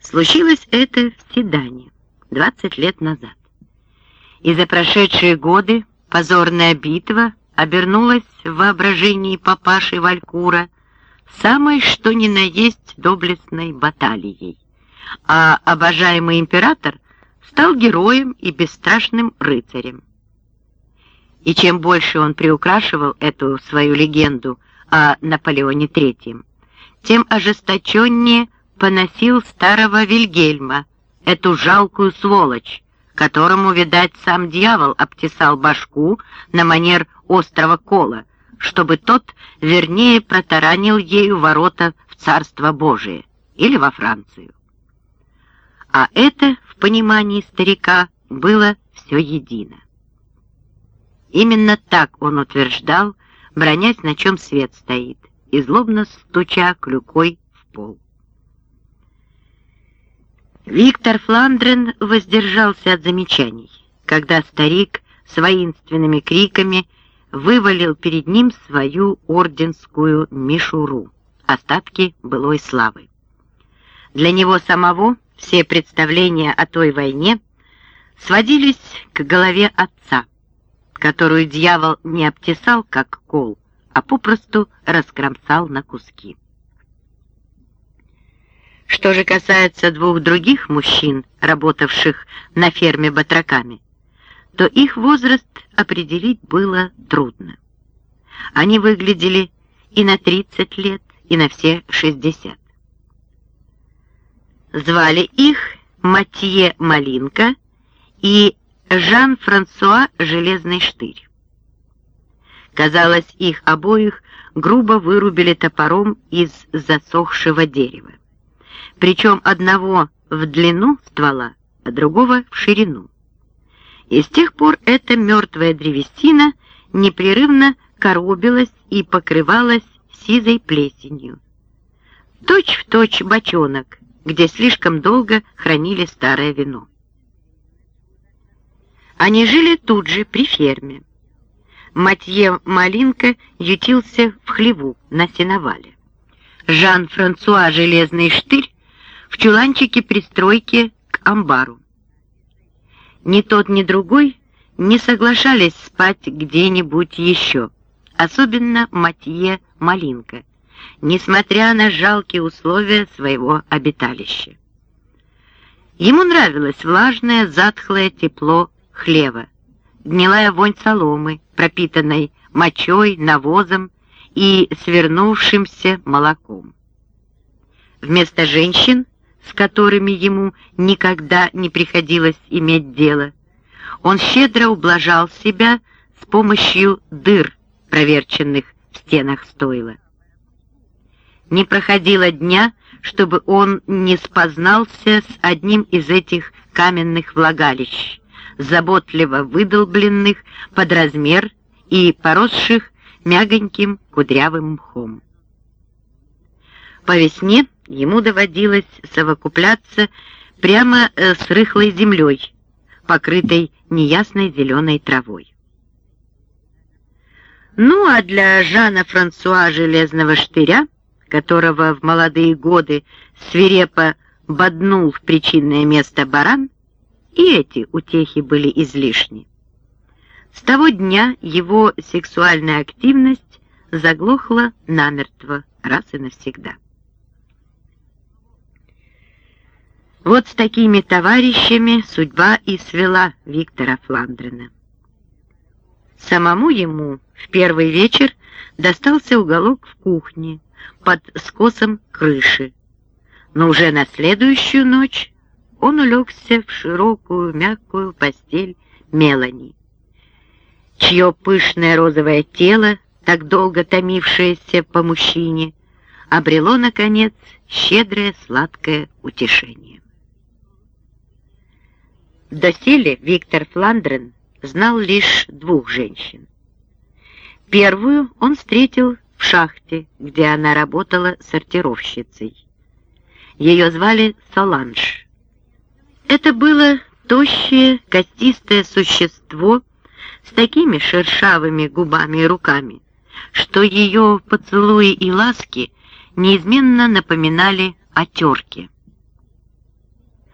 Случилось это в Седане 20 лет назад. И за прошедшие годы позорная битва обернулась в воображении папаши Валькура самой что ни на есть доблестной баталией, а обожаемый император стал героем и бесстрашным рыцарем. И чем больше он приукрашивал эту свою легенду о Наполеоне III, тем ожесточеннее поносил старого Вильгельма, эту жалкую сволочь, которому, видать, сам дьявол обтесал башку на манер острого кола, чтобы тот вернее протаранил ею ворота в Царство Божие или во Францию. А это, в понимании старика, было все едино. Именно так он утверждал, бронясь, на чем свет стоит, и злобно стуча клюкой в пол. Виктор Фландрен воздержался от замечаний, когда старик с воинственными криками вывалил перед ним свою орденскую мишуру, остатки былой славы. Для него самого все представления о той войне сводились к голове отца, которую дьявол не обтесал, как кол, а попросту раскромсал на куски. Что же касается двух других мужчин, работавших на ферме батраками, то их возраст определить было трудно. Они выглядели и на 30 лет, и на все 60. Звали их Матье Малинка и Жан-Франсуа Железный Штырь. Казалось, их обоих грубо вырубили топором из засохшего дерева. Причем одного в длину ствола, а другого в ширину. И с тех пор эта мертвая древесина непрерывно коробилась и покрывалась сизой плесенью. Точь в точь бочонок, где слишком долго хранили старое вино. Они жили тут же, при ферме. Матье Малинка ютился в хлеву на сеновале. Жан-Франсуа Железный Штырь в чуланчике пристройки к амбару. Ни тот, ни другой не соглашались спать где-нибудь еще, особенно Матье Малинка, несмотря на жалкие условия своего обиталища. Ему нравилось влажное, затхлое тепло хлева, гнилая вонь соломы, пропитанной мочой, навозом и свернувшимся молоком. Вместо женщин, с которыми ему никогда не приходилось иметь дело, он щедро ублажал себя с помощью дыр, проверченных в стенах стойла. Не проходило дня, чтобы он не спознался с одним из этих каменных влагалищ, заботливо выдолбленных под размер и поросших мягоньким кудрявым мхом. По весне ему доводилось совокупляться прямо э, с рыхлой землей, покрытой неясной зеленой травой. Ну а для Жана Франсуа Железного Штыря, которого в молодые годы свирепо боднул в причинное место баран, и эти утехи были излишни. С того дня его сексуальная активность заглохла намертво раз и навсегда. Вот с такими товарищами судьба и свела Виктора Фландрена. Самому ему в первый вечер достался уголок в кухне под скосом крыши, но уже на следующую ночь он улегся в широкую мягкую постель Мелани, чье пышное розовое тело, так долго томившееся по мужчине, обрело, наконец, щедрое сладкое утешение. Доселе Виктор Фландрен знал лишь двух женщин. Первую он встретил в шахте, где она работала сортировщицей. Ее звали Соланж. Это было тощее, костистое существо с такими шершавыми губами и руками, что ее поцелуи и ласки неизменно напоминали о терке.